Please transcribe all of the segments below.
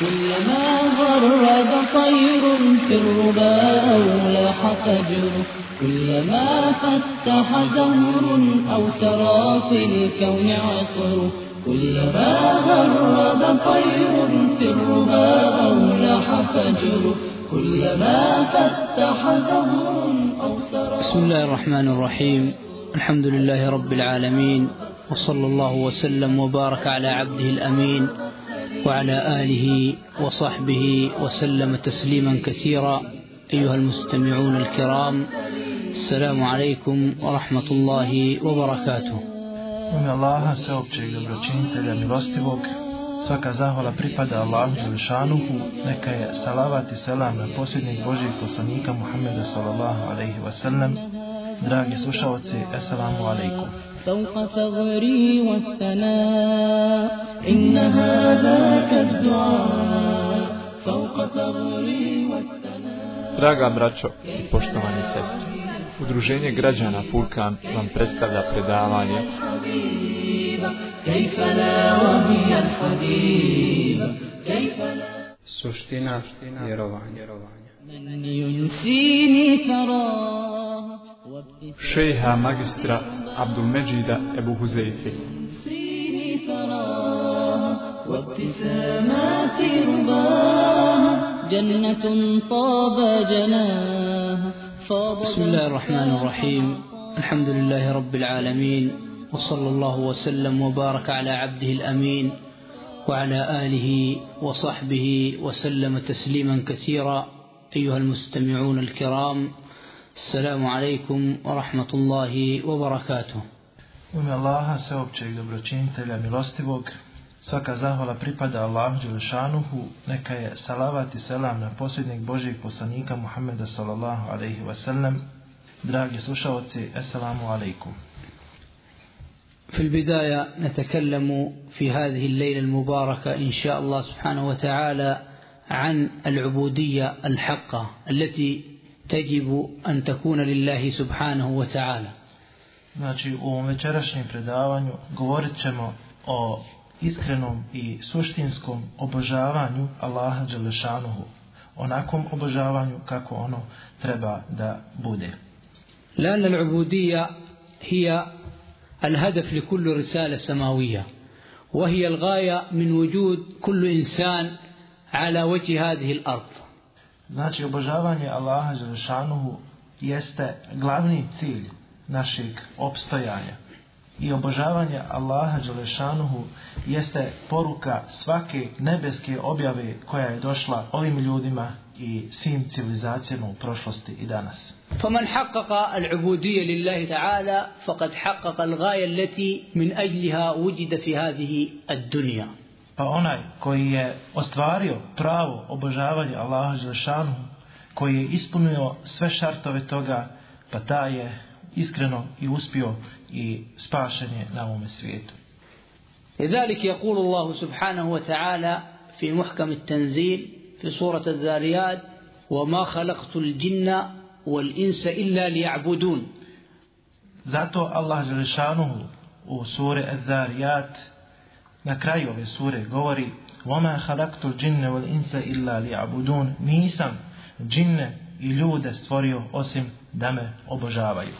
كلما غرد طير في الربا أو لاح فجر. كلما فتح زهر أو سرى في الكون عطر. كلما غرد طير في الربا أو لاح فجر. كلما فتح زهر أو سرى بسم الله الرحمن الرحيم. الحمد لله رب العالمين وصلى الله وسلم وبارك على عبده الأمين. وعلى آله وصحبه وسلم تسليما كثيرا أيها المستمعون الكرام السلام عليكم ورحمة الله وبركاته U ime Allaha, sveopćeg dobročinitelja milostivog, svaka zahvala pripada Allahu Đelešanuhu, neka je salavat i selam na posljednjeg Božijeg poslanika Muhammeda sallallahu alaihi wasallam. Dragi slušalci, assalamu alaikum. فوق ثغري والثناء إن هذا كالدعاء فوق ثغري والثناء Draga braćo i poštovani sestri, Udruženje građana Furkan vam predstavlja predavanje حبيبة كيف لا وهي الحبيبة كيف لا Suština vjerovanja. Šeha magistra Abdul Međida Ebu Huzeifi. ثراها وابتسامات رباها جنة طاب جناها بسم الله الرحمن الرحيم الحمد لله رب العالمين وصلى الله وسلم وبارك على عبده الأمين وعلى آله وصحبه وسلم تسليما كثيرا أيها المستمعون الكرام السلام عليكم ورحمة الله وبركاته U ime Allaha, sveopćeg dobročinitelja milostivog, svaka zahvala pripada Allahu Đelešanuhu, neka je salavat i selam na posljednjeg Božijeg poslanika Muhammeda sallallahu alaihi wasallam. Dragi slušalci, assalamu alaikum. في البداية نتكلم في هذه الليلة المباركة إن شاء الله سبحانه وتعالى عن العبودية الحقة التي تجب أن تكون لله سبحانه وتعالى Znači, u ovom večerašnjem predavanju govorit ćemo o iskrenom i suštinskom obožavanju Allaha Đelešanuhu. Onakvom obožavanju kako ono treba da bude. لأن العبودية هي الهدف لكل رسالة سماوية وهي الغاية من وجود كل إنسان على وجه هذه الأرض Znači, obožavanje Allaha Đelešanuhu jeste glavni cilj našeg opstojanja. I obožavanje Allaha Đelešanuhu jeste poruka svake nebeske objave koja je došla ovim ljudima i svim civilizacijama u prošlosti i danas. فمن حقق العبودية لله تعالى فقد حقق الغاية التي من أجلها وجد في هذه الدنيا Pa onaj koji je ostvario pravo obožavanje Allaha Đelešanuhu, koji je ispunio sve šartove toga, pa taj je iskreno i uspio i spašen je na ovome svijetu. لذلك يقول الله سبحانه وتعالى في محكم التنزيل في سورة الذاريات وما خلقت الجن والإنس إلا ليعبدون Zato Allah Želešanuhu u sure Az-Zariyat na kraju ove sure govori وَمَا خَلَقْتُ الْجِنَّ وَالْإِنسَ إِلَّا لِيَعْبُدُونَ Nisam džinne i ljude stvorio osim da me obožavaju.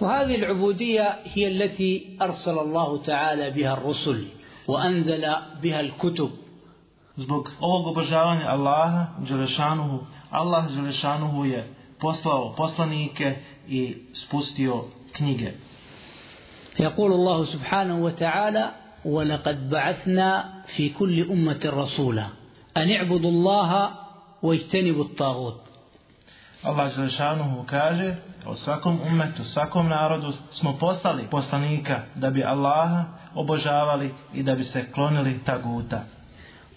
وهذه العبودية هي التي أرسل الله تعالى بها الرسل وأنزل بها الكتب Zbog ovog obožavanja Allaha Đelešanuhu, Allah Đelešanuhu je poslao poslanike i spustio knjige. يقول الله سبحانه وتعالى ولقد بعثنا في كل أمة رسولا أن اعبدوا الله واجتنبوا الطاغوت. Allah Želešanuhu kaže o svakom umetu, svakom narodu smo poslali poslanika da bi Allaha obožavali i da bi se klonili taguta.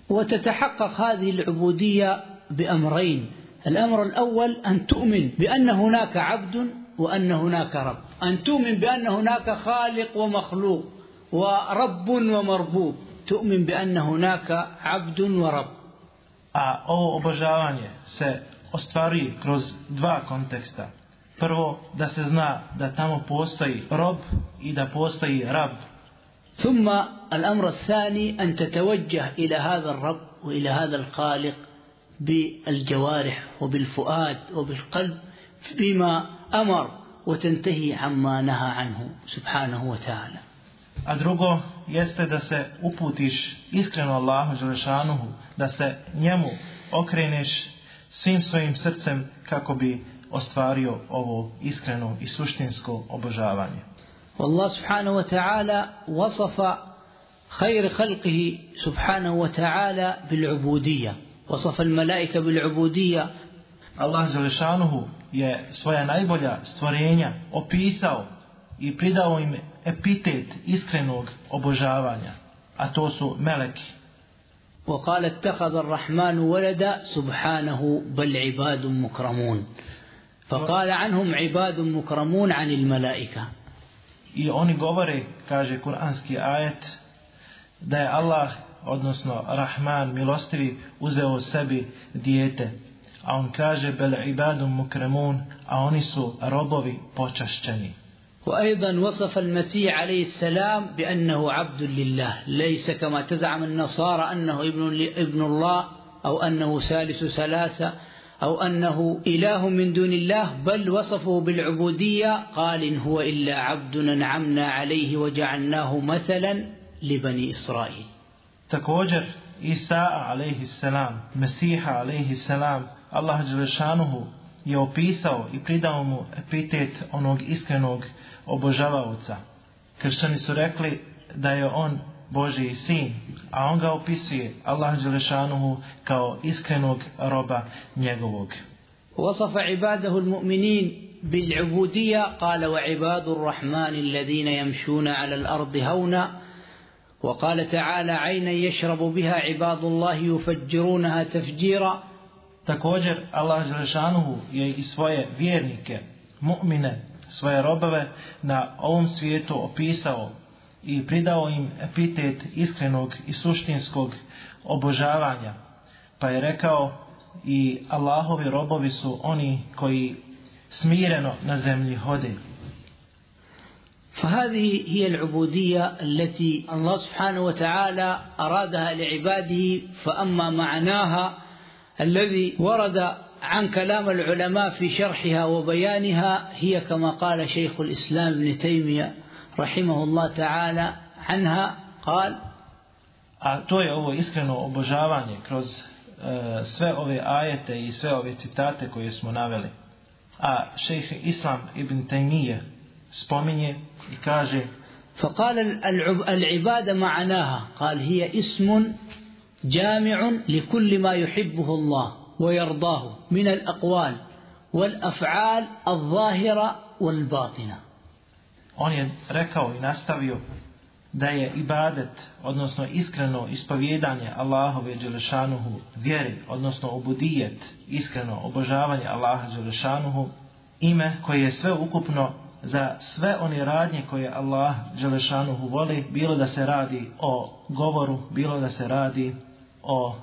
وتتحقق هذه العبودية بأمرين. الأمر الأول أن تؤمن بأن هناك عبد وأن هناك رب. أن تؤمن بأن هناك خالق ومخلوق. ورب ومربوب تؤمن بأن هناك عبد ورب A ovo obožavanje se ostvaruje kroz dva konteksta. Prvo, da se zna da tamo postoji rob i da postoji rab. ثم الأمر الثاني أن تتوجه إلى هذا الرب وإلى هذا الخالق بالجوارح وبالفؤاد وبالقلب بما أمر وتنتهي عما نهى عنه سبحانه وتعالى A drugo jeste da se uputiš iskreno Allahu Đelešanuhu, da se njemu okreneš svim svojim srcem kako bi ostvario ovo iskreno i suštinsko obožavanje. والله سبحانه وتعالى وصف خير خلقه سبحانه وتعالى بالعبودية وصف الملائكة بالعبودية Allah Đelešanuhu je svoja najbolja stvorenja opisao i pridao im epitet iskrenog obožavanja, a to su meleki. وقال اتخذ الرحمن ولدا سبحانه بل عباد مكرمون فقال عنهم عباد مكرمون عن الملائكة I oni govore, kaže kuranski ajet, da je Allah, odnosno Rahman, milostivi, uzeo sebi dijete. A on kaže, bel ibadum mukremun, a oni su robovi počašćeni. وأيضا وصف المسيح عليه السلام بأنه عبد لله ليس كما تزعم النصارى أنه ابن, ابن الله أو أنه ثالث ثلاثة أو أنه إله من دون الله بل وصفه بالعبودية قال إن هو إلا عبد أنعمنا عليه وجعلناه مثلا لبني إسرائيل. Također, Isa alaihi salam, Mesiha alaihi salam, Allah Đelešanuhu je opisao i pridao mu epitet onog iskrenog obožavaoca. Kršćani su rekli da je on Božiji sin, a on ga opisuje Allah Đelešanuhu kao iskrenog roba njegovog. وصف عباده المؤمنين بالعبودية قال وعباد الرحمن الذين يمشون على الأرض هونا وقال تعالى عينا يشرب بها عباد الله يفجرونها تفجيرا Također, Allah Đelešanuhu je i svoje vjernike, mu'mine, svoje robove na ovom svijetu opisao i pridao im epitet iskrenog i suštinskog obožavanja. Pa je rekao i Allahovi robovi su oni koji smireno na zemlji hode. فهذه هي العبودية التي الله سبحانه وتعالى أرادها لعباده فأما معناها الذي ورد عن كلام العلماء في شرحها وبيانها هي كما قال شيخ الإسلام ابن تيمية رحمه الله تعالى عنها قال A to je ovo iskreno obožavanje kroz e, sve ove ajete i sve ove citate koje smo naveli. A šejh Islam ibn Taymiye spominje i kaže فقال العب- العبادة معناها قال هي اسم جامع لكل ما يحبه الله ويرضاه من الأقوال والأفعال الظاهرة والباطنة on je rekao i nastavio da je ibadet, odnosno iskreno ispovjedanje Allahove Đelešanuhu vjeri, odnosno obudijet, iskreno obožavanje Allaha Đelešanuhu, ime koje je sve ukupno za sve one radnje koje Allah Đelešanuhu voli, bilo da se radi o govoru, bilo da se radi o.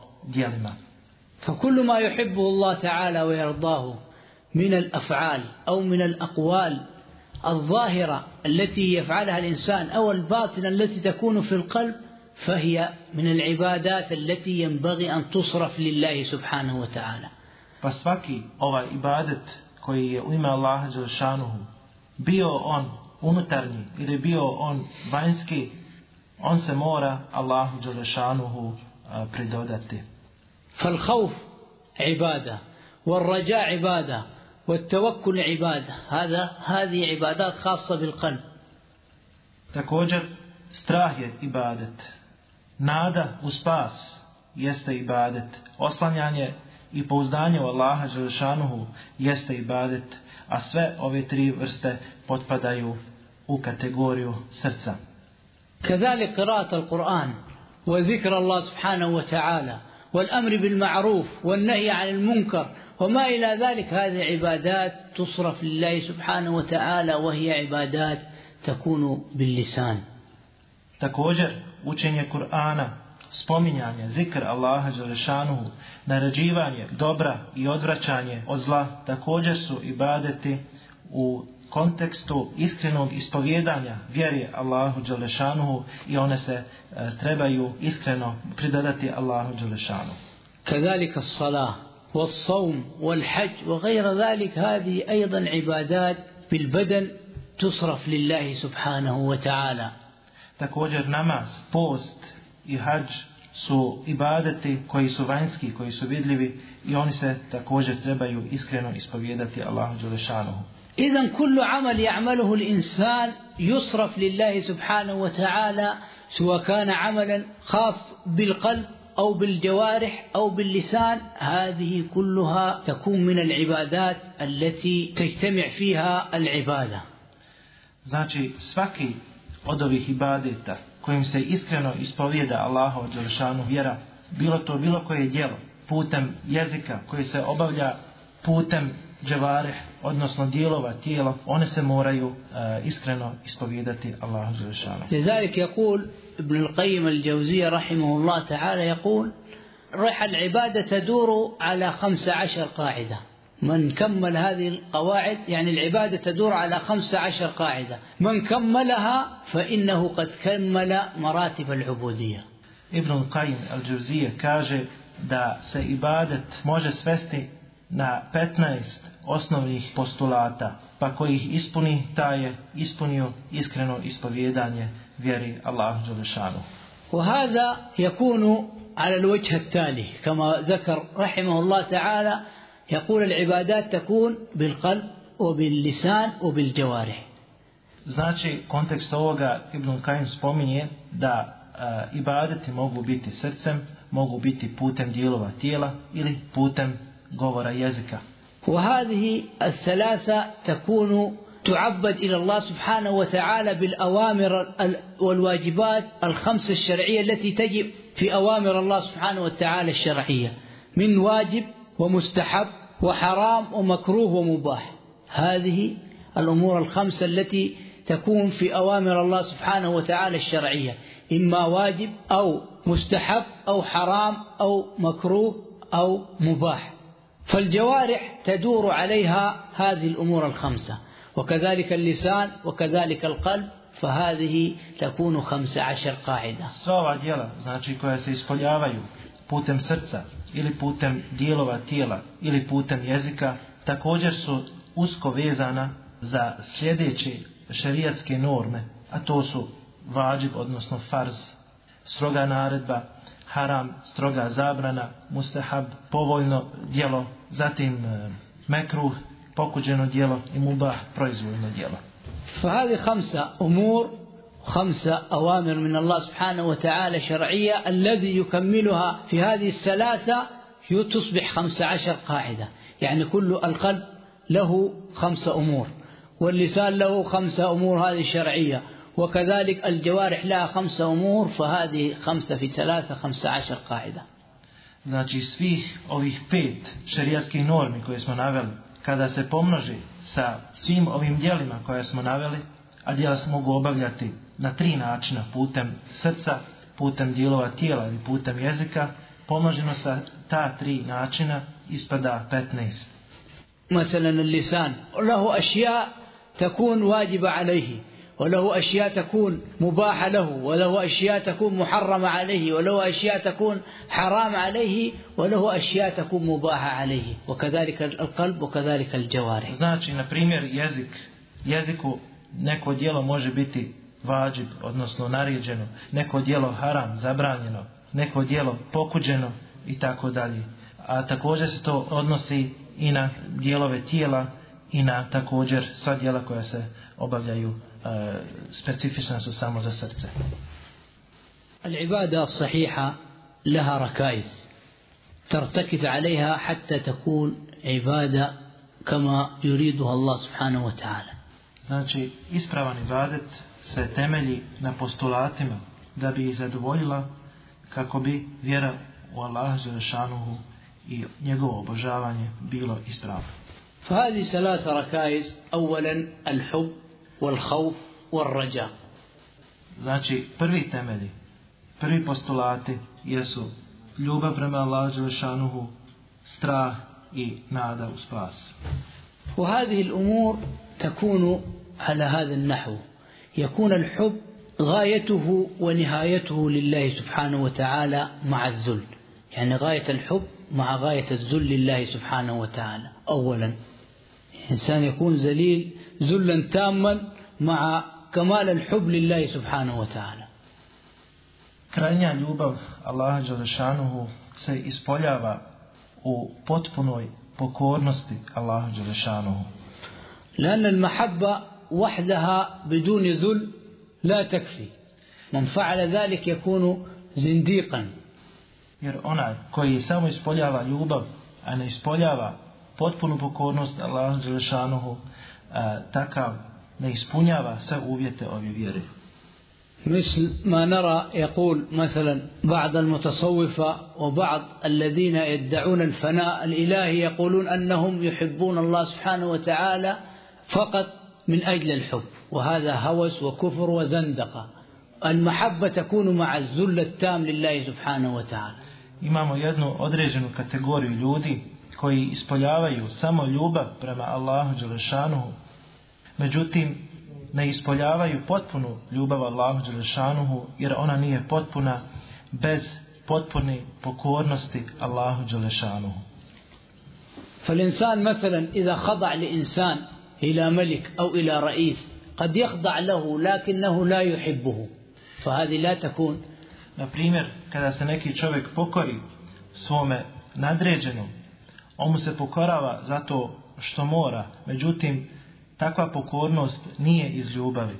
فكل ما يحبه الله تعالى ويرضاه من الأفعال أو من الأقوال الظاهرة التي يفعلها الإنسان أو الباطنة التي تكون في القلب فهي من العبادات التي ينبغي أن تصرف لله سبحانه وتعالى. Pa svaki ovaj ibadet koji je u ime Allaha Đelešanuhu, bio on unutarnji ili bio on vanjski, on se mora Allahu Đelešanuhu a, pridodati. فالخوف عباده والرجاء عباده والتوكل عباده هذا هذه عبادات خاصه بالقلب. Također, strah je ibadet. Nada u spas jeste ibadet. Oslanjanje i pouzdanje u Allaha Đelešanuhu jeste ibadet. A sve ove tri vrste potpadaju u kategoriju srca. كذلك قراءة القرآن وذكر الله سبحانه وتعالى والأمر بالمعروف والنهي عن المنكر وما إلى ذلك هذه عبادات تصرف لله سبحانه وتعالى وهي عبادات تكون باللسان. Također, učenje Kur'ana, spominjanje, zikr Allaha Đelešanuhu, naređivanje dobra i odvraćanje od zla, također su ibadeti u kontekstu iskrenog ispovjedanja vjeri Allahu Đelešanuhu i one se e, trebaju iskreno pridodati Allahu Đelešanuhu. كذلك الصلاة والصوم والحج وغير ذلك هذه أيضا عبادات بالبدن تصرف لله سبحانه وتعالى Također namaz, post i hađ su ibadeti koji su vanjski, koji su vidljivi i oni se također trebaju iskreno ispovjedati Allahu Đelešanuhu. إذا كل عمل يعمله الإنسان يصرف لله سبحانه وتعالى سواء كان عملا خاص بالقلب أو بالجوارح أو باللسان هذه كلها تكون من العبادات التي تجتمع فيها العبادة. Znači svaki od ovih ibadeta kojim se iskreno ispovijeda Allahov Đelešanu vjera, bilo to bilo koje djelo, putem jezika koji se obavlja putem dževareh, odnosno dijelova tijela, one se moraju uh, iskreno ispovijedati Allahu Đelešanu. لذلك يقول ابن القيم الجوزية رحمه الله تعالى يقول العبادة تدور على خمس عشر قاعدة. من كمل هذه القواعد يعني العبادة تدور على خمس عشر قاعدة. من كملها فإنه قد كمل مراتب العبودية. Qayyim al-Đuzije kaže da se ibadet može svesti na 15 osnovnih postulata, pa ko ih ispuni, taj je ispunio iskreno ispovjedanje vjeri Allahu Đelešanu. وهذا يكون على الوجه التالي كما ذكر رحمه الله تعالى يقول العبادات تكون بالقلب وباللسان وبالجوارح Znači, kontekst ovoga Ibn Qayyim spominje da uh, ibadeti mogu biti srcem, mogu biti putem dijelova tijela ili putem govora jezika. وهذه الثلاثة تكون تعبد إلى الله سبحانه وتعالى بالأوامر والواجبات الخمسة الشرعية التي تجب في أوامر الله سبحانه وتعالى الشرعية. من واجب ومستحب وحرام ومكروه ومباح. هذه الأمور الخمسة التي تكون في أوامر الله سبحانه وتعالى الشرعية. إما واجب أو مستحب أو حرام أو مكروه أو مباح. فالجوارح تدور عليها هذه الأمور الخمسة وكذلك اللسان وكذلك القلب فهذه تكون خمس عشر قاعدة Sva ova djela, znači koja se ispoljavaju putem srca ili putem dijelova tijela ili putem jezika, također su usko vezana za sljedeće šerijatske norme, a to su vađib, odnosno farz, stroga naredba, haram, stroga zabrana, mustahab, povoljno djelo, zatim e, mekruh, pokuđeno djelo i mubah, proizvoljno djelo. فهذه خمسة أمور خمسة أوامر من الله سبحانه وتعالى شرعية الذي يكملها في هذه الثلاثة تصبح خمس عشر قاعدة يعني كل القلب له خمسة أمور واللسان له خمسة أمور هذه شرعية وكذلك الجوارح لها خمسة أمور فهذه خمسة في ثلاثة خمسة عشر قاعدة Znači svih ovih pet šerijatskih normi koje smo naveli, kada se pomnoži sa svim ovim dijelima koje smo naveli, a dijela se mogu obavljati na tri načina, putem srca, putem dijelova tijela ili putem jezika, pomnoženo sa ta tri načina ispada 15. مثلا اللسان له أشياء تكون واجبة عليه وله أشياء تكون مباحة له وله أشياء تكون محرمة عليه وله أشياء تكون حرام عليه وله أشياء تكون مباحة عليه وكذلك القلب وكذلك الجوارح Znači, na primjer, jezik. Jeziku neko dijelo može biti vađib, odnosno naređeno, neko dijelo haram, zabranjeno, neko dijelo pokuđeno i tako dalje. A također se to odnosi i na dijelove tijela i na također sva dijela koja se obavljaju e, specifična su samo za srce. العبادة الصحيحة لها ركائز ترتكز عليها حتى تكون عبادة كما يريدها الله سبحانه وتعالى Znači, ispravan ibadet se temelji na postulatima da bi ih zadovoljila kako bi vjera u Allaha Želešanuhu i njegovo obožavanje bilo ispravno. فهذه ثلاث ركائز أولا الحب والخوف والرجاء. Znači, prvi temelji, prvi postulati jesu ljubav prema Allahu strah i nada u spas. وهذه الأمور تكون على هذا النحو يكون الحب غايته ونهايته لله سبحانه وتعالى مع الذل يعني غاية الحب مع غاية الذل لله سبحانه وتعالى أولا إنسان يكون ذليل ذلا تاما مع كمال الحب لله سبحانه وتعالى Krajnja ljubav Allaha Đelešanuhu se ispoljava u potpunoj pokornosti Allaha Đelešanuhu. لأن المحبة وحدها بدون ذل لا تكفي من فعل ذلك يكون زنديقا Jer onaj koji samo ispoljava ljubav, a ne ispoljava potpunu pokornost Allahu Đelešanuhu, takav ne ispunjava sve uvjete ove vjere. مثل ما نرى يقول مثلا بعض المتصوفة وبعض الذين يدعون الفناء الإلهي يقولون أنهم يحبون الله سبحانه وتعالى فقط من أجل الحب وهذا هوس وكفر وزندقة المحبة تكون مع الذل التام لله سبحانه وتعالى Imamo jednu određenu kategoriju ljudi koji ispoljavaju samo ljubav prema Allahu Đelešanuhu. Međutim, ne ispoljavaju potpunu ljubav Allahu Đelešanuhu jer ona nije potpuna bez potpune pokornosti Allahu Đelešanuhu. فالإنسان مثلا إذا خضع لإنسان إلى ملك أو إلى رئيس قد يخضع له لكنه لا يحبه فهذه لا تكون Na primjer, kada se neki čovjek pokori svome nadređenom, on mu se pokorava zato što mora, međutim, takva pokornost nije iz ljubavi.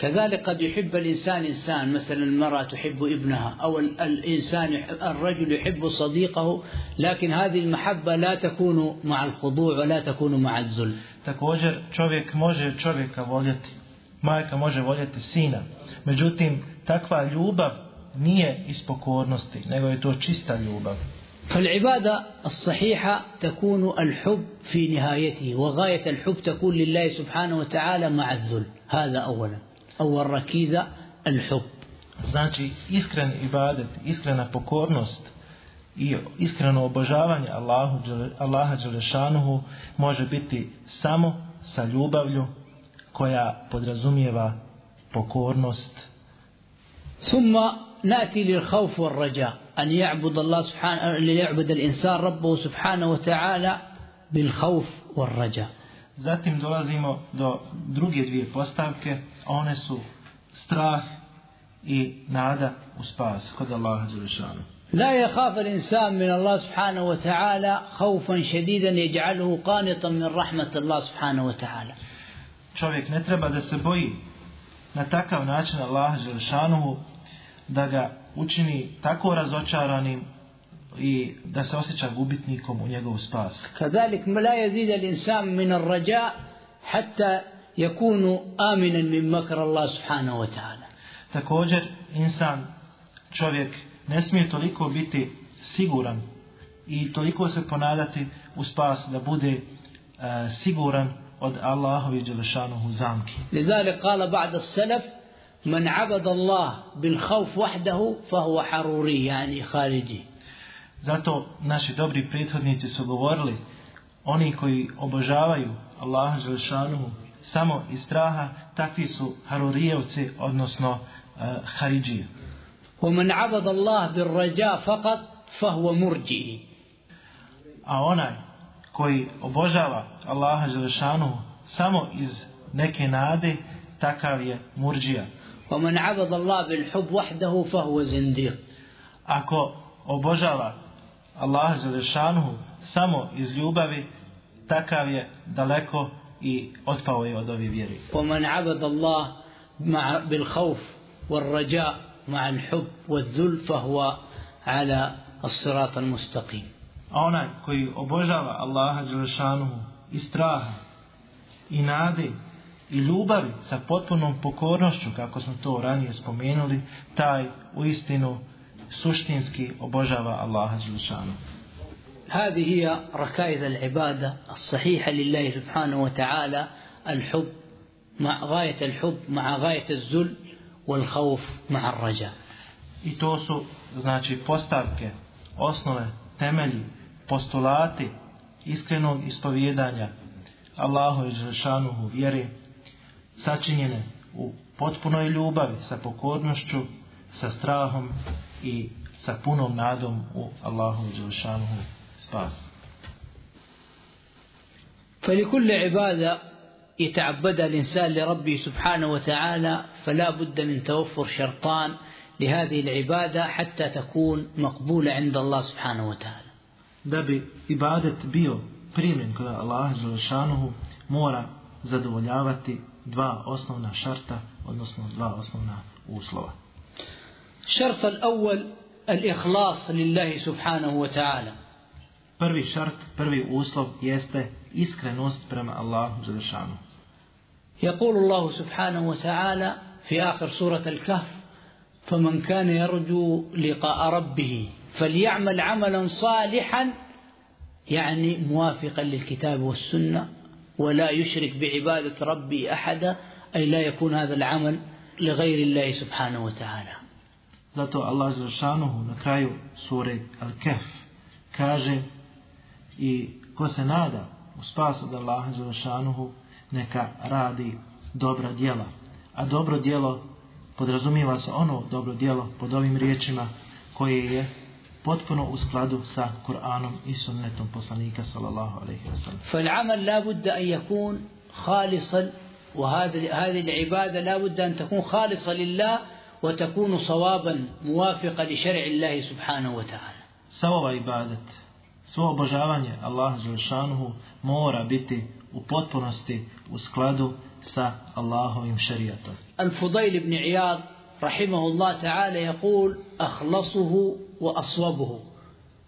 كذلك قد يحب الإنسان إنسان مثلا المرأة تحب ابنها أو الإنسان يحب الرجل يحب صديقه لكن هذه المحبة لا تكون مع الخضوع ولا تكون مع الذل Također čovjek može čovjeka voljeti, majka može voljeti sina. Međutim, takva ljubav nije iz pokornosti, nego je to čista ljubav. فالعبادة الصحيحة تكون الحب في نهايته وغاية الحب تكون لله سبحانه وتعالى مع الذل هذا أولا أول ركيزة الحب Znači, iskren ibadet, iskrena pokornost i iskreno obožavanje Allahu, Allaha Đelešanuhu može biti samo sa ljubavlju koja podrazumijeva pokornost. ثم نأتي للخوف والرجاء أن يعبد الله سبحانه أن يعبد الإنسان ربه سبحانه وتعالى بالخوف والرجاء. Zatim dolazimo do druge dvije postavke, one su strah i nada u spas kod Allaha Đelešanu. لا يخاف الإنسان من الله سبحانه وتعالى خوفا شديدا يجعله قانطا من رحمة الله سبحانه وتعالى. Čovjek ne treba da se boji na takav način Allaha Đelešanuhu da ga učini tako razočaranim i da se osjeća gubitnikom u njegovu spas. Kadalik mla jezid al insam min ar rađa hatta yakunu aminen min makar Allah subhanahu wa ta'ala. Također insan čovjek ne smije toliko biti siguran i toliko se ponadati u spas da bude e, siguran od Allahovi dželešanuhu zamki. Lizalik kala ba'da selef من عبد الله بالخوف وحده فهو حروري يعني خارجي Zato naši dobri prethodnici su govorili, oni koji obožavaju Allaha Želešanuhu samo iz straha, takvi su harurijevci, odnosno uh, haridžije. ومن عبد الله بالرجاء فقط فهو مرجئي A onaj koji obožava Allaha Želešanuhu samo iz neke nade, takav je murđija. ومن عبد الله بالحب وحده فهو زنديق Ako obožava Allaha Želešanuhu samo iz ljubavi, takav je daleko i otpao je od ove vjeri. ومن عبد الله مع بالخوف والرجاء مع الحب والذل فهو على الصراط المستقيم A onaj koji obožava Allaha Đelešanuhu i straha i nade i ljubavi sa potpunom pokornošću, kako smo to ranije spomenuli, taj u istinu suštinski obožava Allaha Đelešanuhu. هذه هي ركائز العبادة الصحيحة لله سبحانه وتعالى الحب مع غاية الحب مع غاية الذل والخوف مع الرجاء I to su, znači, postavke, osnove, temelji, postulati iskrenog ispovjedanja Allahu i Žešanuhu vjere, sačinjene u potpunoj ljubavi, sa pokornošću, sa strahom i sa punom nadom u Allahu Žešanuhu spas. فلكل عبادة يتعبدها الإنسان لربه سبحانه وتعالى فلا بد من توفر شرطان لهذه العبادة حتى تكون مقبولة عند الله سبحانه وتعالى Da bi ibadet bio primjen kod Allaha Želešanuhu, mora zadovoljavati dva osnovna šarta, odnosno dva osnovna uslova. الشرط الأول الإخلاص لله سبحانه وتعالى Prvi šart, prvi uslov jeste iskrenost prema Allahu Želešanuhu. يقول الله سبحانه وتعالى في آخر سورة الكهف فمن كان يرجو لقاء ربه فليعمل عملا صالحا يعني موافقا للكتاب والسنة ولا يشرك بعبادة ربي أحدا أي لا يكون هذا العمل لغير الله سبحانه وتعالى Zato Allah Želešanuhu na kraju sure Al-Kehf kaže i ko se nada u spas od Allaha Želešanuhu neka radi dobra djela. A dobro djelo podrazumijeva se ono dobro djelo pod ovim riječima koje je potpuno u skladu sa Kur'anom i sunnetom poslanika sallallahu alaihi wa sallam. فالعمل لا بد أن يكون خالصا وهذه هذه العبادة لا بد أن تكون خالصة لله وتكون صوابا موافقة لشرع الله سبحانه وتعالى Sa ovaj ibadet, svo obožavanje Allaha Želešanuhu mora biti u potpunosti u skladu sa Allahovim šerijatom. الفضيل بن عياض رحمه الله تعالى يقول أخلصه وأصوبه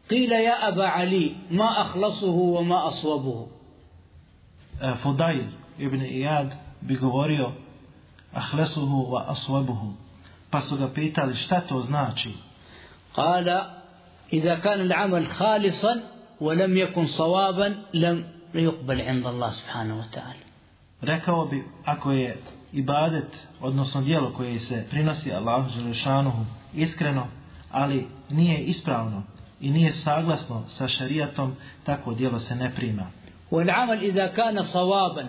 قيل يا أبا علي ما أخلصه وما أصوبه E, Fudail ibn Iyad bi govorio ahlesuhu wa aswabuhu. Pa su ga pitali šta to znači. قال إذا كان العمل خالصا ولم يكن صوابا لم يقبل عند الله سبحانه وتعالى Rekao bi ako je ibadet, odnosno dijelo koje se prinosi Allahu Želešanuhu iskreno, ali nije ispravno i nije saglasno sa šarijatom, tako dijelo se ne prima. والعمل إذا كان صوابا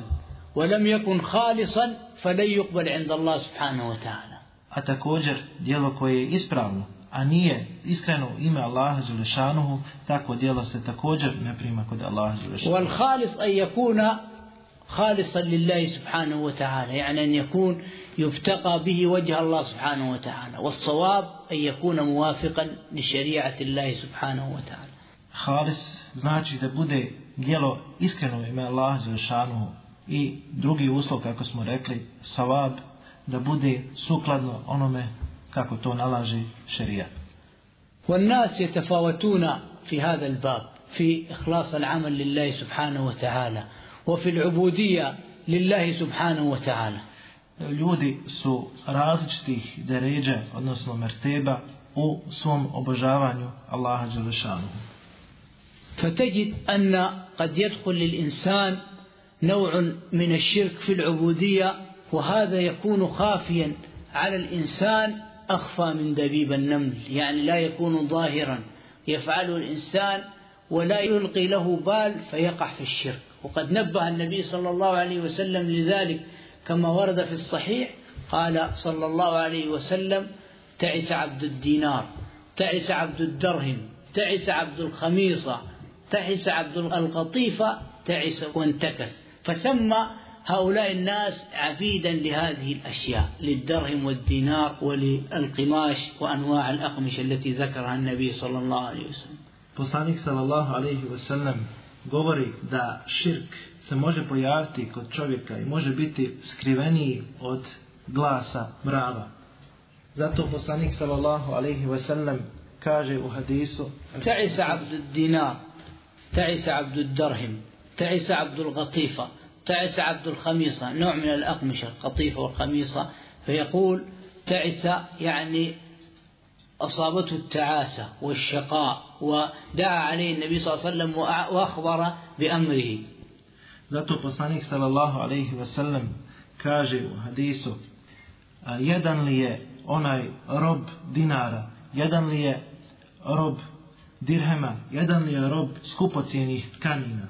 ولم يكن خالصا فلن يقبل عند الله سبحانه وتعالى A također dijelo koje je ispravno, a nije iskreno u ime Allaha Želešanuhu, tako dijelo se također ne prima kod Allaha Želešanuhu. والخالص أن يكون خالصا لله سبحانه وتعالى يعني أن يكون يبتقى به وجه الله سبحانه وتعالى والصواب أن يكون موافقا لشريعة الله سبحانه وتعالى. Halis znači da bude dijelo iskreno ime Allaha Želešanuhu i drugi uslov, kako smo rekli, savab, da bude sukladno onome kako to nalaži šerijat. والناس يتفاوتون في هذا الباب في إخلاص العمل لله سبحانه وتعالى وفي العبودية لله سبحانه وتعالى Ljudi su različitih deređa, odnosno merteba, u svom obožavanju Allaha Đelešanuhu. فتجد أن قد يدخل للإنسان نوع من الشرك في العبودية وهذا يكون خافيا على الإنسان أخفى من دبيب النمل يعني لا يكون ظاهرا يفعله الإنسان ولا يلقي له بال فيقع في الشرك. وقد نبه النبي صلى الله عليه وسلم لذلك كما ورد في الصحيح قال صلى الله عليه وسلم تعس عبد الدينار تعس عبد الدرهم تعس عبد الخميصة تعس عبد القطيفة تعس وانتكس. فسمى هؤلاء الناس عبيدا لهذه الأشياء للدرهم والدينار وللقماش وأنواع الأقمشة التي ذكرها النبي صلى الله عليه وسلم. Poslanik sallallahu alaihi wasallam govori da širk se može pojaviti kod čovjeka i može biti skriveniji od glasa mrava. Zato poslanik sallallahu alaihi wasallam kaže u hadisu تعس عبد الدينار تعس عبد الدرهم تعس عبد القطيفة تعس عبد الخميصة نوع من الأقمشة القطيفة والخميصة فيقول تعس يعني أصابته التعاسة والشقاء ودعا عليه النبي صلى الله عليه وسلم وأخبر بأمره Zato poslanik sallallahu alaihi wasallam kaže u hadisu a, jedan li je onaj rob dinara, jedan li je rob dirhema, jedan li je rob skupocijenih tkanina.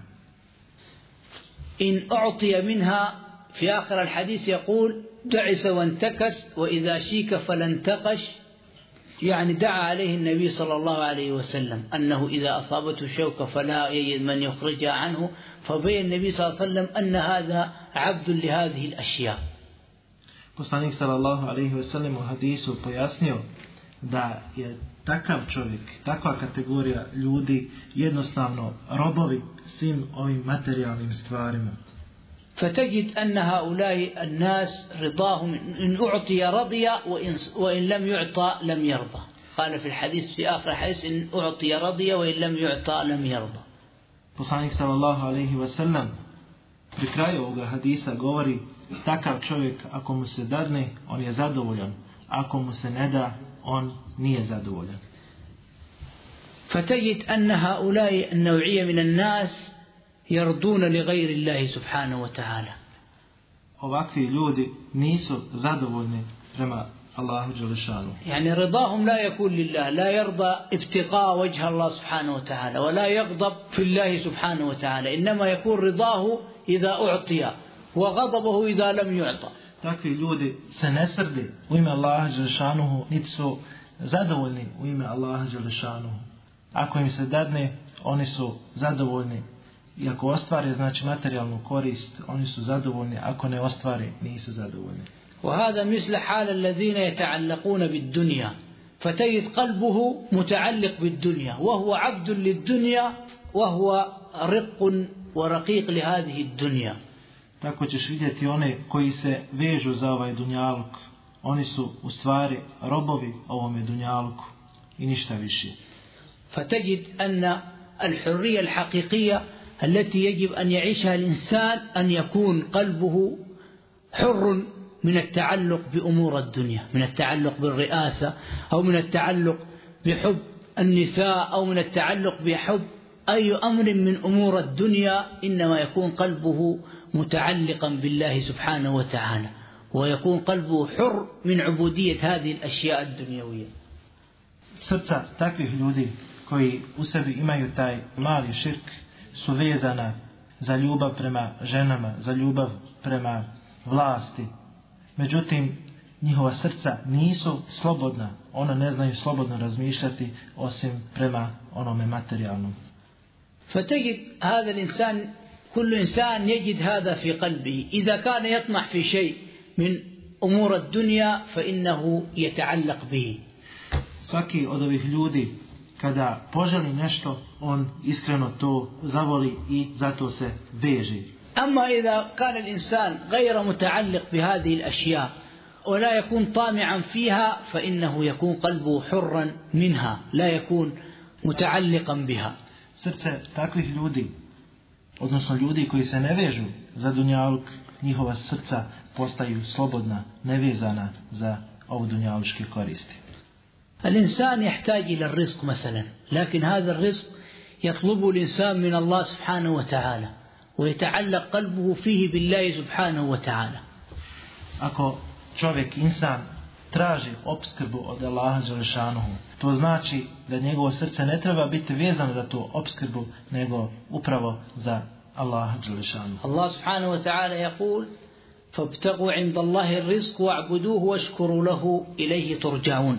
إن أعطي منها في آخر الحديث يقول دعس وانتكس وإذا شيك فلا انتقش يعني دعا عليه النبي صلى الله عليه وسلم أنه إذا أصابته شوكة فلا يجد من يخرجها عنه فبين النبي صلى الله عليه وسلم أن هذا عبد لهذه الأشياء Poslanik sallallahu alaihi ve sellem u hadisu pojasnio da je takav čovjek, takva kategorija ljudi jednostavno robovi svim ovim materijalnim stvarima. فتجد أن هؤلاء الناس رضاهم إن أعطي رضي وإن, وإن لم يعطى لم يرضى قال في الحديث في آخر الحديث إن أعطي رضي وإن لم يعطى لم يرضى Poslanik sallallahu alaihi ve sellem pri kraju ovoga hadisa govori takav čovjek ako mu se dadne on je zadovoljan ako mu se ne da on nije zadovoljan فتجد أن هؤلاء النوعية من الناس يرضون لغير الله سبحانه وتعالى ovakvi ljudi nisu zadovoljni prema Allahu Đelešanu. يعني رضاهم لا يكون لله لا يرضى ابتغاء وجه الله سبحانه وتعالى ولا يغضب في الله سبحانه وتعالى إنما يكون رضاه إذا أعطي وغضبه إذا لم يعطى Takvi ljudi se ne srde u ime Allaha Đelešanuhu, niti su zadovoljni u ime Allaha Đelešanuhu. Ako im se dadne, oni su zadovoljni. I ako ostvare, znači materijalnu korist, oni su zadovoljni. Ako ne ostvare, nisu zadovoljni. وهذا مثل حال الذين يتعلقون بالدنيا فتجد قلبه متعلق بالدنيا وهو عبد للدنيا وهو رق ورقيق لهذه الدنيا Tako ćeš vidjeti one koji se vežu za ovaj dunjaluk. Oni su u stvari robovi ovome dunjaluku i ništa više. فتجد أن الحرية الحقيقية التي يجب أن يعيشها الإنسان أن يكون قلبه حر من التعلق بأمور الدنيا من التعلق بالرئاسة أو من التعلق بحب النساء أو من التعلق بحب أي أمر من أمور الدنيا إنما يكون قلبه متعلقا بالله سبحانه وتعالى ويكون قلبه حر من عبودية هذه الأشياء الدنيوية. Srca takvih ljudi koji u sebi imaju taj mali širk su vezana za ljubav prema ženama, za ljubav prema vlasti. Međutim, njihova srca nisu slobodna. Ona ne znaju slobodno razmišljati osim prema onome materijalnom. فتجد هذا الإنسان كل إنسان يجد هذا في قلبه إذا كان يطمح في شيء من أمور الدنيا فإنه يتعلق به Svaki od ovih ljudi kada poželi nešto, on iskreno to zavoli i zato se veže. أما إذا كان الإنسان غير متعلق بهذه الأشياء ولا يكون طامعا فيها فإنه يكون قلبه حرا منها لا يكون متعلقا بها Srce takvih ljudi, odnosno ljudi koji se ne vežu za dunjaluk, njihova srca postaju slobodna, nevezana za ovu dunjaluške koristi. الإنسان يحتاج إلى الرزق مثلا لكن هذا الرزق يطلبه الإنسان من الله سبحانه وتعالى ويتعلق قلبه فيه بالله سبحانه وتعالى Ako čovjek, insan, traži obskrbu od Allaha Đelešanuhu, to znači da njegovo srce ne treba biti vezano za tu obskrbu, nego upravo za Allaha Đelešanuhu. الله سبحانه وتعالى يقول فابتغوا عند الله الرزق واعبدوه واشكروا له إليه ترجعون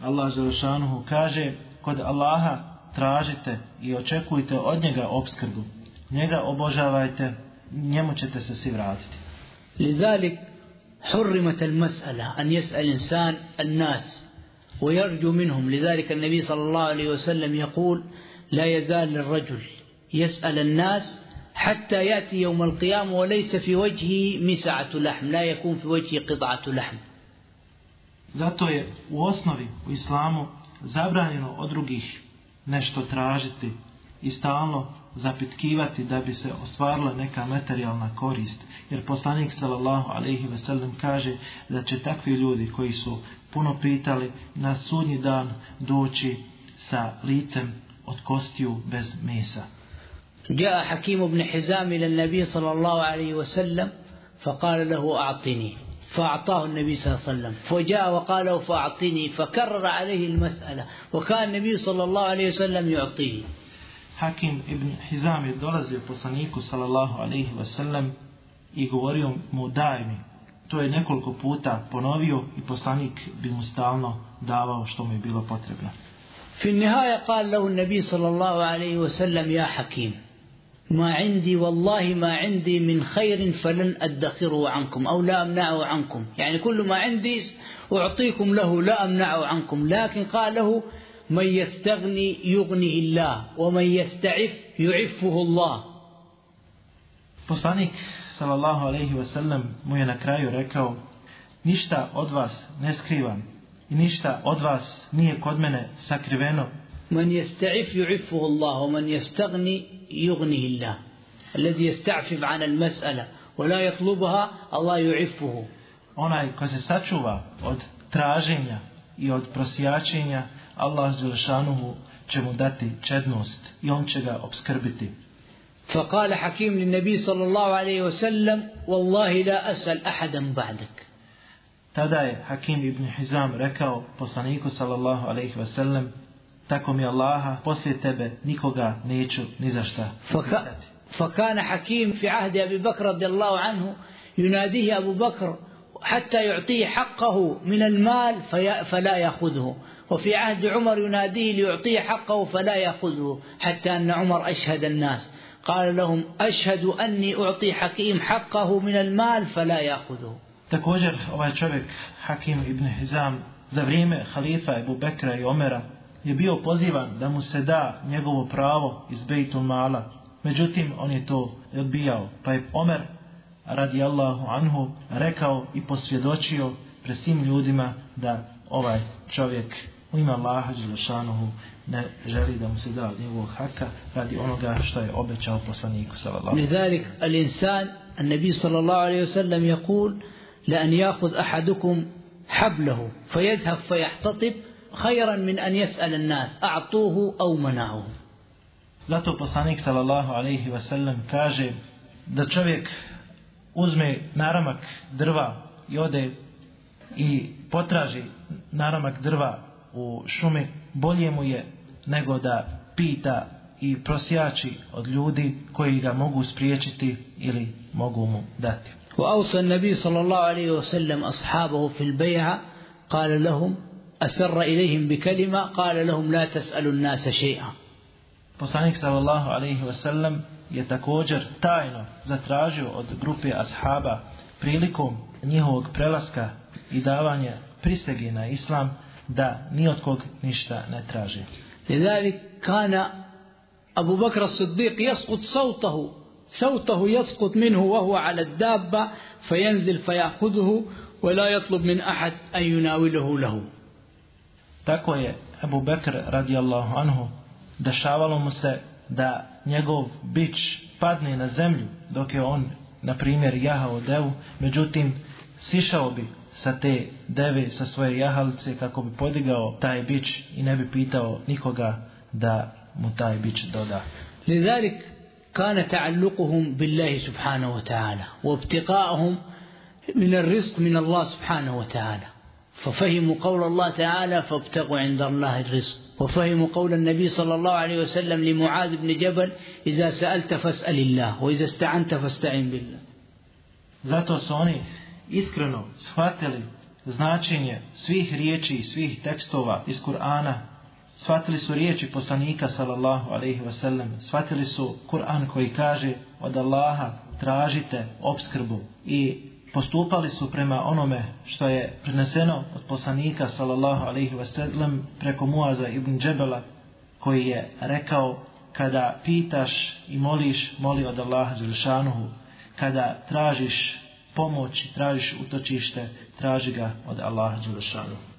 Allah Đelešanuhu kaže, kod Allaha tražite i očekujte od njega obskrbu. Njega obožavajte, njemu ćete se svi vratiti. لذلك حرمت المسألة أن يسأل الإنسان الناس ويرجو منهم لذلك النبي صلى الله عليه وسلم يقول لا يزال الرجل يسأل الناس حتى يأتي يوم القيامة وليس في وجهه مسعة لحم لا يكون في وجهه قطعة لحم Zato je u osnovi u islamu zabranjeno od drugih nešto tražiti i stalno zapitkivati da bi se ostvarila neka materijalna korist. Jer poslanik sallallahu alaihi ve sellem kaže da će takvi ljudi koji su puno pitali na sudnji dan doći sa licem od kostiju bez mesa. جاء حكيم بن حزام إلى النبي صلى الله عليه وسلم فقال له أعطني فأعطاه النبي صلى الله عليه وسلم فجاء وقال فأعطني فكرر عليه المسألة وكان النبي صلى الله عليه وسلم يعطيه حكيم ابن حزام الدرز يبصنيك صلى الله عليه وسلم يقوريو مدائمي to je nekoliko puta ponovio i poslanik bi mu stalno davao što mu je bilo potrebno. Fi nihaja kal lehu nabi sallallahu alaihi wa sallam ja hakim. ما عندي والله ما عندي من خير فلن أدخره عنكم أو لا أمنعه عنكم. يعني كل ما عندي أعطيكم له لا أمنعه عنكم. لكن قال له من يستغني يغني الله ومن يستعف يعفه الله. Poslanik sallallahu alejhi ve sellem mu je na kraju rekao ništa od vas ne skrivam i ništa od vas nije kod mene sakriveno. من يستعف يعفه الله ومن يستغني يغنيه الله الذي يستعفف عن المسألة ولا يطلبها الله يعفه onaj ko se sačuva od traženja i od prosjačenja Allah Đelešanuhu će mu dati čednost i on će ga obskrbiti فقال حكيم للنبي صلى الله عليه وسلم والله لا أسأل أحدا بعدك Tada je Hakim ibn Hizam rekao poslaniku sallallahu alaihi ve sellem tako mi Allaha poslije tebe nikoga neću ni za šta. فكان حكيم في عهد أبي بكر رضي الله عنه يناديه أبو بكر حتى يعطيه حقه من المال في... فلا يأخذه وفي عهد عمر يناديه ليعطيه حقه فلا يأخذه حتى أن عمر أشهد الناس قال لهم أشهد أني أعطي حكيم حقه من المال فلا يأخذه Također ovaj čovjek Hakim ibn Hizam za vrijeme halifa Ebu Bekra i Omera je bio pozivan da mu se da njegovo pravo iz Bejtul Mala. Međutim, on je to odbijao. Pa je Omer radijallahu anhu rekao i posvjedočio pred svim ljudima da ovaj čovjek u ime Allaha Đelešanuhu ne želi da mu se da od njegovog haka radi onoga što je obećao poslaniku sallallahu لذلك الإنسان النبي صلى الله عليه وسلم يقول لأن يأخذ أحدكم حبله فيذهب فيحتطب خيرا من أن يسأل الناس أعطوه أو منعوه Zato poslanik sallallahu alaihi wa sallam kaže da čovjek uzme naramak drva i ode i potraži naramak drva u šumi, bolje mu je nego da pita i prosjači od ljudi koji ga mogu spriječiti ili mogu mu dati. وأوصى النبي صلى الله عليه وسلم أصحابه في البيعة قال لهم أسر إليهم بكلمة قال لهم لا تسألوا الناس شيئا Poslanik sallallahu alaihi wa sallam je također tajno zatražio od grupe ashaba prilikom njihovog prelaska i davanja prisege na islam da ni od kog ništa ne traže. لذلك كان أبو بكر الصديق يسقط صوته صوته يسقط منه وهو على الدابة فينزل فيأخذه ولا يطلب من أحد أن يناوله له Tako je Abu Bekr radijallahu anhu dešavalo mu se da njegov bić padne na zemlju dok je on na primjer jahao devu međutim sišao bi sa te deve sa svoje jahalice kako bi podigao taj bić i ne bi pitao nikoga da mu taj bić doda لذلك كان تعلقهم بالله سبحانه وتعالى وابتقاءهم من الرزق من الله سبحانه وتعالى ففهموا قول الله تعالى فابتغوا عند الله الرزق وفهموا قول النبي صلى الله عليه وسلم لمعاذ بن جبل إذا سألت فاسأل الله وإذا استعنت فاستعن بالله Zato su oni iskreno shvatili značenje svih riječi i svih tekstova iz Kur'ana. Shvatili su riječi poslanika sallallahu alaihi wasallam. Shvatili su Kur'an koji kaže od Allaha tražite obskrbu i postupali su prema onome što je preneseno od poslanika sallallahu alaihi wasallam preko Muaza ibn Džebela koji je rekao kada pitaš i moliš, moli od Allaha Đelšanuhu. Kada tražiš pomoć, tražiš utočište, traži ga od Allaha Đelšanuhu.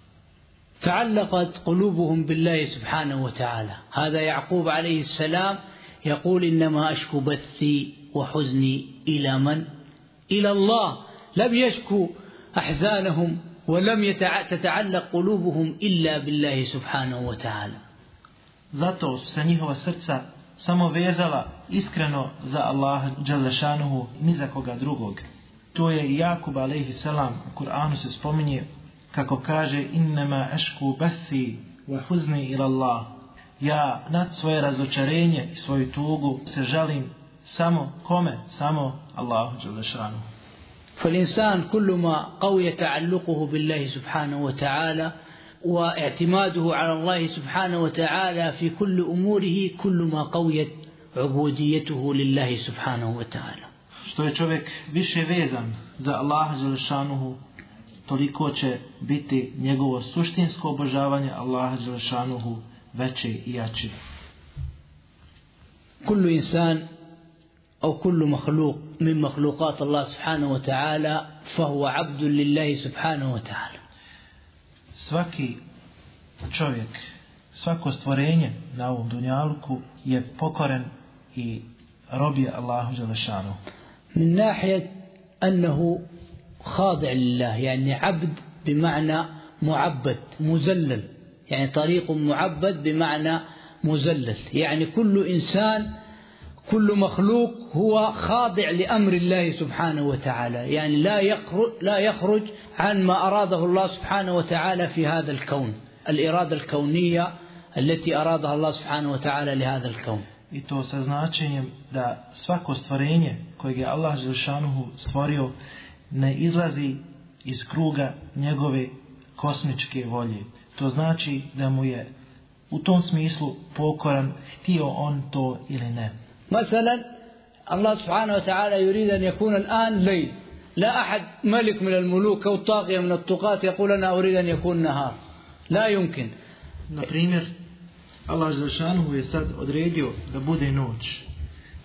تعلقت قلوبهم بالله سبحانه وتعالى هذا يعقوب عليه السلام يقول إنما أشكو بثي وحزني إلى من؟ إلى الله لم يشكو أحزانهم ولم يتع... تتعلق قلوبهم إلا بالله سبحانه وتعالى Zato su se njihova srca samo vezala iskreno za Allaha Đalešanuhu ni za koga drugog. To je i Jakub alaihi salam u Kur'anu se spominje kako kaže innama ešku bathi wa huzni ila Allah. ja nad svoje razočarenje i svoju tugu se žalim samo kome? Samo Allahu Đelešanu. فالإنسان كلما قوي تعلقه بالله سبحانه وتعالى واعتماده على الله سبحانه وتعالى في كل أموره كلما قويت عبوديته لله سبحانه وتعالى Što je čovjek više vezan za Allaha Đelešanuhu, toliko će biti njegovo suštinsko obožavanje Allaha Đelešanuhu veće i jače. كل إنسان أو كل مخلوق من مخلوقات الله سبحانه وتعالى فهو عبد لله سبحانه وتعالى. Svaki čovjek, svako stvorenje na ovom dunjalku je pokoren i rob je Allahu Đelešanuhu. من ناحية أنه خاضع لله يعني عبد بمعنى معبد مذلل يعني طريق معبد بمعنى مذلل يعني كل إنسان كل مخلوق هو خاضع لأمر الله سبحانه وتعالى يعني لا يخرج, لا يخرج عن ما أراده الله سبحانه وتعالى في هذا الكون الإرادة الكونية التي أرادها الله سبحانه وتعالى لهذا الكون I to sa značenjem da svako stvorenje kojeg je Allah Želšanuhu stvorio ne izlazi iz kruga njegove kosmičke volje. To znači da mu je u tom smislu pokoran, htio on to ili ne. مثلا الله سبحانه وتعالى يريد أن يكون الآن ليل لا أحد ملك من الملوك أو طاغية من الطغاة يقول أنا أريد أن يكون نهار لا يمكن primjer, Allah Želšanuhu je sad odredio da bude noć.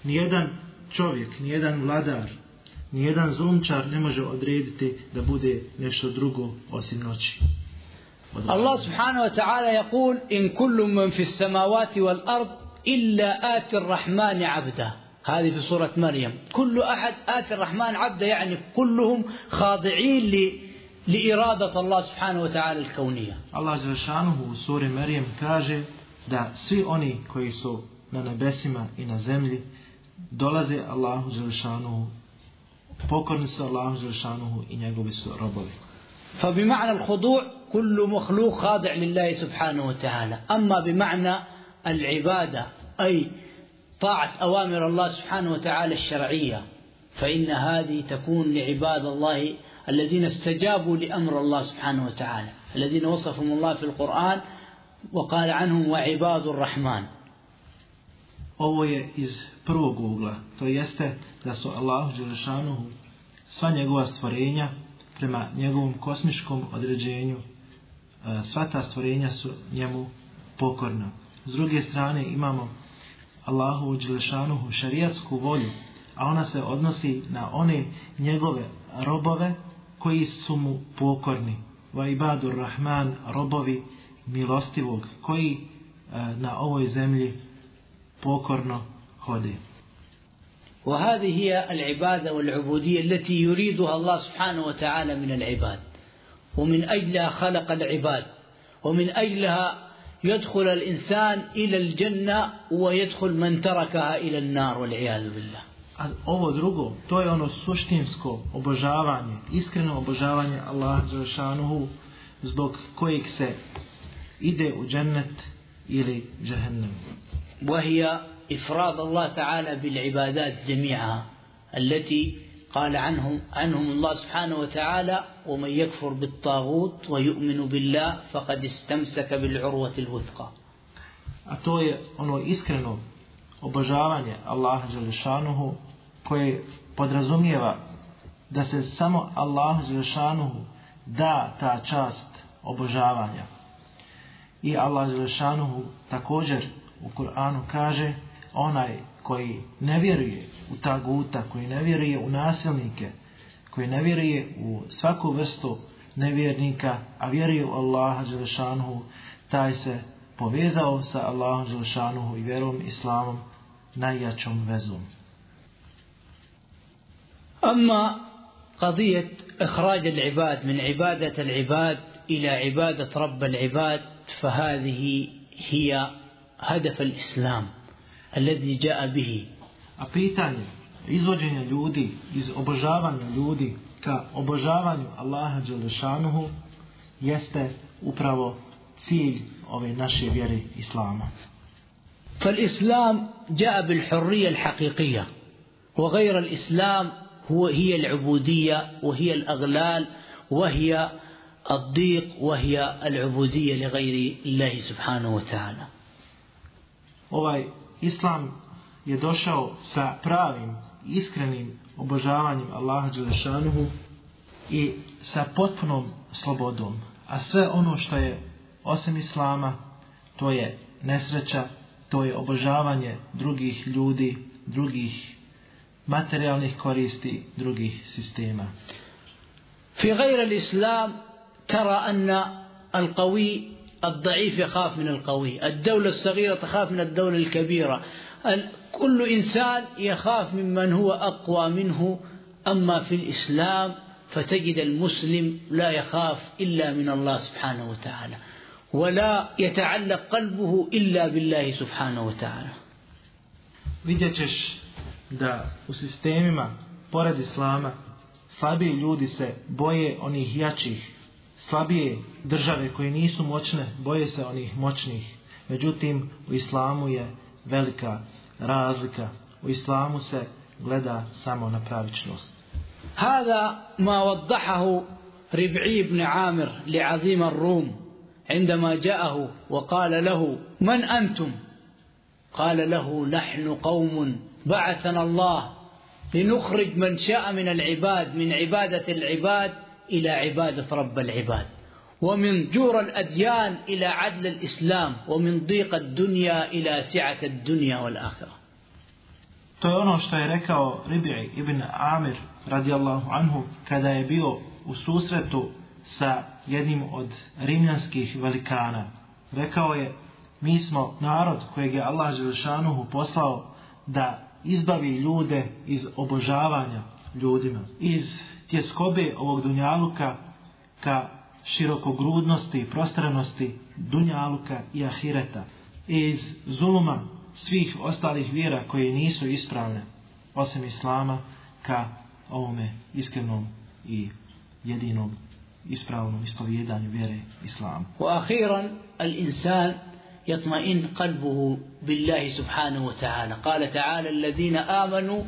Nijedan čovjek, nijedan vladar, nijedan zulumčar ne može odrediti da bude nešto drugo osim noći. الله سبحانه وتعالى يقول إن كل من في السماوات والأرض إلا آتي الرحمن عبدا هذه في سورة مريم. كل أحد آتي الرحمن عبدا يعني كلهم خاضعين ل... لإرادة الله سبحانه وتعالى الكونية. Allah u suri Marijem kaže da svi oni koji su na nebesima i na zemlji dolaze Allahu Želšanuhu, pokorni su Allahu Želšanuhu i njegovi su robovi. فبمعنى الخضوع كل مخلوق خاضع لله سبحانه وتعالى أما بمعنى العبادة أي طاعة أوامر الله سبحانه وتعالى الشرعية فإن هذه تكون لعباد الله الذين استجابوا لأمر الله سبحانه وتعالى الذين وصفهم الله في القرآن وقال عنهم وعباد الرحمن Ovo je iz prvog ugla, to jeste da su Allahu Đelešanuhu sva njegova stvorenja prema njegovom kosmičkom određenju, e, sva ta stvorenja su njemu pokorna. S druge strane imamo Allahu Đelešanuhu šarijatsku volju, a ona se odnosi na one njegove robove koji su mu pokorni. Va ibadur Rahman, robovi milostivog, koji e, na ovoj zemlji pokorno hode. وهذه هي العبادة والعبودية التي يريدها الله سبحانه وتعالى من العباد ومن أجلها خلق العباد ومن أجلها يدخل الإنسان إلى الجنة ويدخل من تركها إلى النار والعياذ بالله A ovo drugo, to je ono suštinsko obožavanje, iskreno obožavanje Allaha Đelešanuhu, zbog kojeg se ide u džennet ili džehennem. وهي إفراد الله تعالى بالعبادات جميعها التي قال عنهم عنهم الله سبحانه وتعالى ومن يكفر بالطاغوت ويؤمن بالله فقد استمسك بالعروة الوثقى A to je ono iskreno obožavanje Allaha Đelešanuhu koje podrazumijeva da se samo Allahu Đelešanuhu da ta čast obožavanja. I Allah Đelešanuhu također u Kur'anu kaže onaj koji ne vjeruje u taguta, koji ne vjeruje u nasilnike, koji ne vjeruje u svaku vrstu nevjernika, a vjeruje u Allaha Đelešanuhu, taj se povezao sa Allahom Đelešanuhu i vjerom Islamom najjačom vezom. أما قضية إخراج العباد من عبادة العباد إلى عبادة رب العباد فهذه هي هدف الإسلام الذي جاء به A pitanje izvođenja ljudi iz obožavanja ljudi ka obožavanju Allaha Đelešanuhu jeste upravo cilj ove naše vjere Islama. فالإسلام جاء بالحرية الحقيقية وغير الإسلام هو هي العبودية وهي الأغلال وهي الضيق وهي العبودية لغير الله سبحانه وتعالى Ovaj islam je došao sa pravim, iskrenim obožavanjem Allaha Đelešanuhu i sa potpunom slobodom. A sve ono što je osim islama, to je nesreća, to je obožavanje drugih ljudi, drugih materijalnih koristi, drugih sistema. في غير الإسلام ترى أن القوي الضعيف يخاف من القوي الدولة الصغيرة تخاف من الدولة الكبيرة. كل إنسان يخاف ممن هو أقوى منه أما في الإسلام فتجد المسلم لا يخاف إلا من الله سبحانه وتعالى ولا يتعلق قلبه إلا بالله سبحانه وتعالى. Vidjet ćeš da u sistemima, pored Islama, slabiji ljudi se boje onih jačih, slabije države koje nisu moćne, boje se onih moćnih. Međutim, u Islamu je velika razlika. U Islamu se gleda samo na pravičnost. هذا ما وضحه ربعي بن عامر لعظيم الروم عندما جاءه وقال له من أنتم قال له نحن قوم بعثنا الله لنخرج من شاء من العباد من عبادة العباد إلى عبادة رب العباد ومن جور الأديان إلى عدل الإسلام ومن ضيق الدنيا إلى سعة الدنيا والآخرة To je ono što je rekao Ribi'i ibn Amir radijallahu anhu kada je bio u susretu sa jednim od rimljanskih velikana. Rekao je, mi smo narod kojeg je Allah Želešanuhu poslao da izbavi ljude iz obožavanja ljudima, iz tjeskobe ovog dunjaluka ka širokogrudnosti i prostranosti dunjaluka i ahireta, iz zuluma svih ostalih vjera koje nisu ispravne, osim Islama, ka ovome iskrenom i jedinom ispravnom ispovjedanju vjere Islama. وأخيرا الإنسان يطمئن قلبه بالله سبحانه وتعالى قال تعالى الذين آمنوا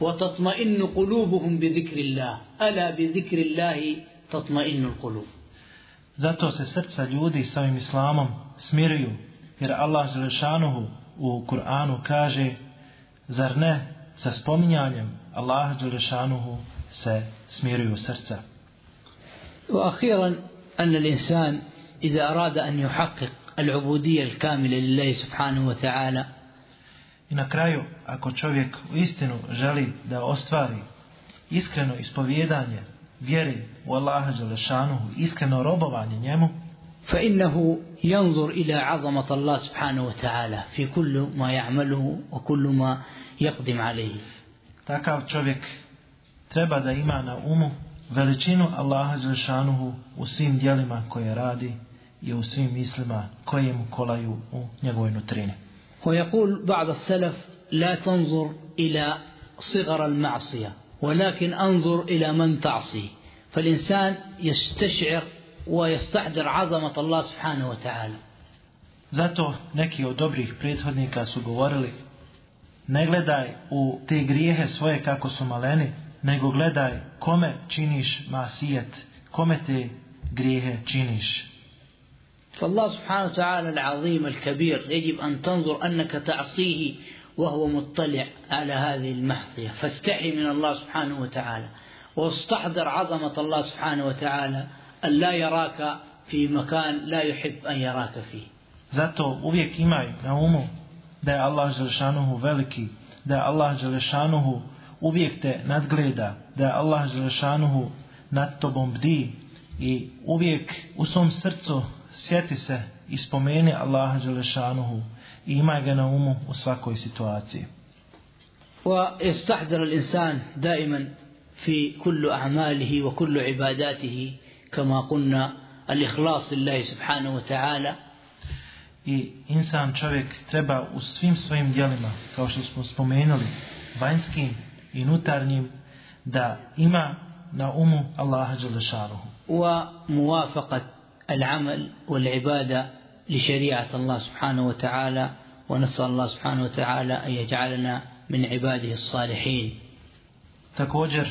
وتطمئن قلوبهم بذكر الله ألا بذكر الله تطمئن القلوب Zato se srca ljudi s ovim islamom smiruju, jer Allah Želešanuhu u Kur'anu kaže, zar ne sa spominjanjem Allaha Đelešanuhu se smiruju srca. وأخيرا أن الإنسان إذا أراد أن يحقق العبودية الكاملة لله سبحانه وتعالى I na kraju, ako čovjek u istinu želi da ostvari iskreno ispovjedanje vjeri u Allaha Đelešanuhu, iskreno robovanje njemu, فإنه ينظر إلى عظمة الله سبحانه وتعالى في كل ما يعمله وكل ما يقدم عليه takav čovjek treba da ima na umu veličinu Allaha Đelešanuhu u svim dijelima koje radi i u svim mislima koje mu kolaju u njegovoj nutrini. ويقول بعض السلف لا تنظر إلى صغر المعصية ولكن انظر إلى من تعصي فالإنسان يستشعر ويستحضر عظمة الله سبحانه وتعالى Zato neki od dobrih prethodnika su govorili ne gledaj u te grijehe svoje kako su maleni, nego gledaj kome činiš masijet, kome te grijehe činiš. فالله سبحانه وتعالى العظيم الكبير يجب أن تنظر أنك تعصيه وهو مطلع على هذه المعصية. فاستحي من الله سبحانه وتعالى. واستحضر عظمة الله سبحانه وتعالى أن لا يراك في مكان لا يحب أن يراك فيه. Zato uvijek imaj na umu da je Allah Želešanuhu veliki, da je Allah Želešanuhu uvijek te nadgleda, da je Allah Želešanuhu nad tobom bdi i uvijek u svom srcu sjeti se i spomeni Allaha Đelešanuhu i imaj ga na umu u svakoj situaciji. ويستحضر الإنسان دائما في كل أعماله وكل عباداته كما قلنا الإخلاص لله سبحانه وتعالى I insan čovjek treba u svim svojim dijelima, kao što smo spomenuli, vanjskim i unutarnjim, da ima na umu Allaha Đelešanuhu. وموافقة العمل والعبادة لشريعة الله سبحانه وتعالى ونسأل الله سبحانه وتعالى أن يجعلنا من عباده الصالحين Također,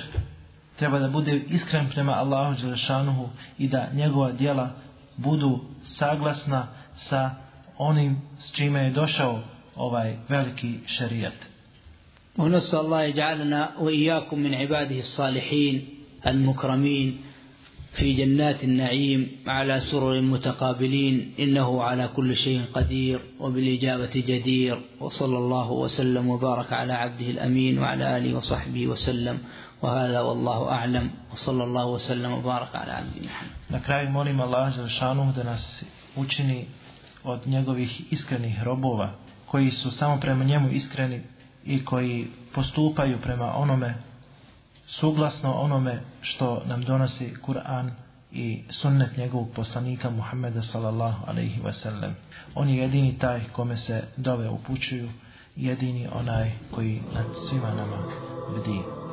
treba da bude iskren prema Allahu Đelešanuhu i da njegova dijela budu saglasna sa onim s čime je došao ovaj veliki šerijat. ونسأل الله يجعلنا وإياكم من عباده الصالحين المكرمين في جنات النعيم على سرر متقابلين إنه على كل شيء قدير وبالإجابة جدير وصلى الله وسلم وبارك على عبده الأمين وعلى آله وصحبه وسلم وهذا والله أعلم وصلى الله وسلم وبارك على عبده محمد Na kraju molim Allah Želešanu da nas učini od njegovih iskrenih robova koji su samo prema njemu iskreni i koji postupaju prema onome suglasno onome što nam donosi Kur'an i sunnet njegovog poslanika Muhammeda sallallahu alaihi wasallam. On je jedini taj kome se dove upućuju, jedini onaj koji nad svima nama bdi.